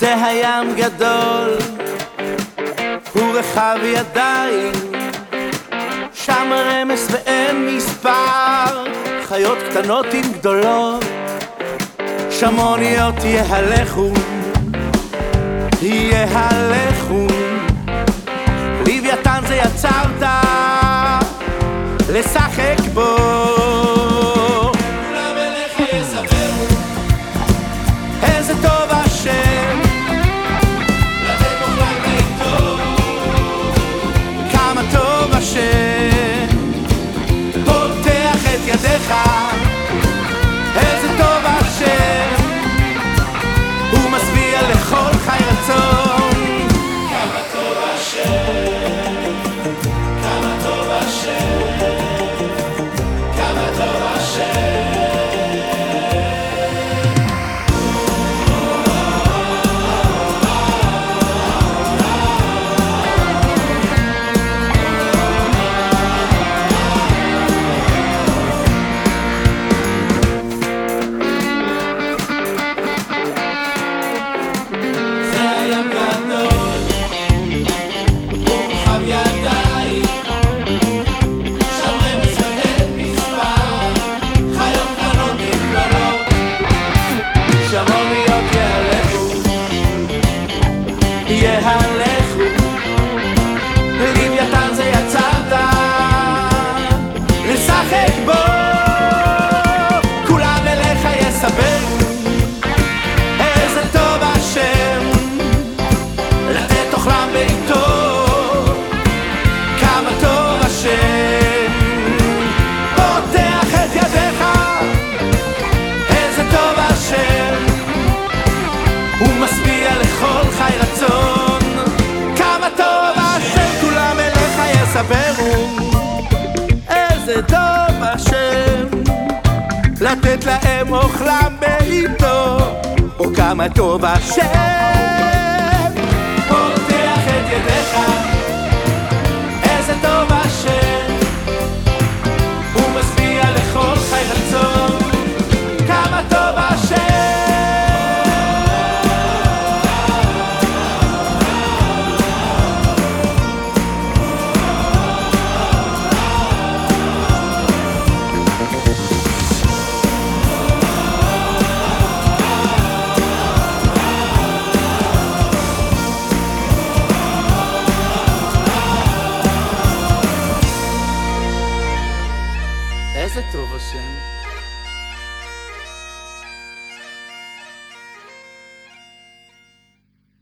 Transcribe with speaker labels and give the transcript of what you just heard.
Speaker 1: זה הים גדול, הוא רחב ידיים, שם רמס ואין מספר, חיות קטנות עם גדולות, שמוניות יהלכו, יהלכו, לוויתן זה יצרת, לשחק בו. לתת להם אוכלם בעיתו, או כמה טוב השם.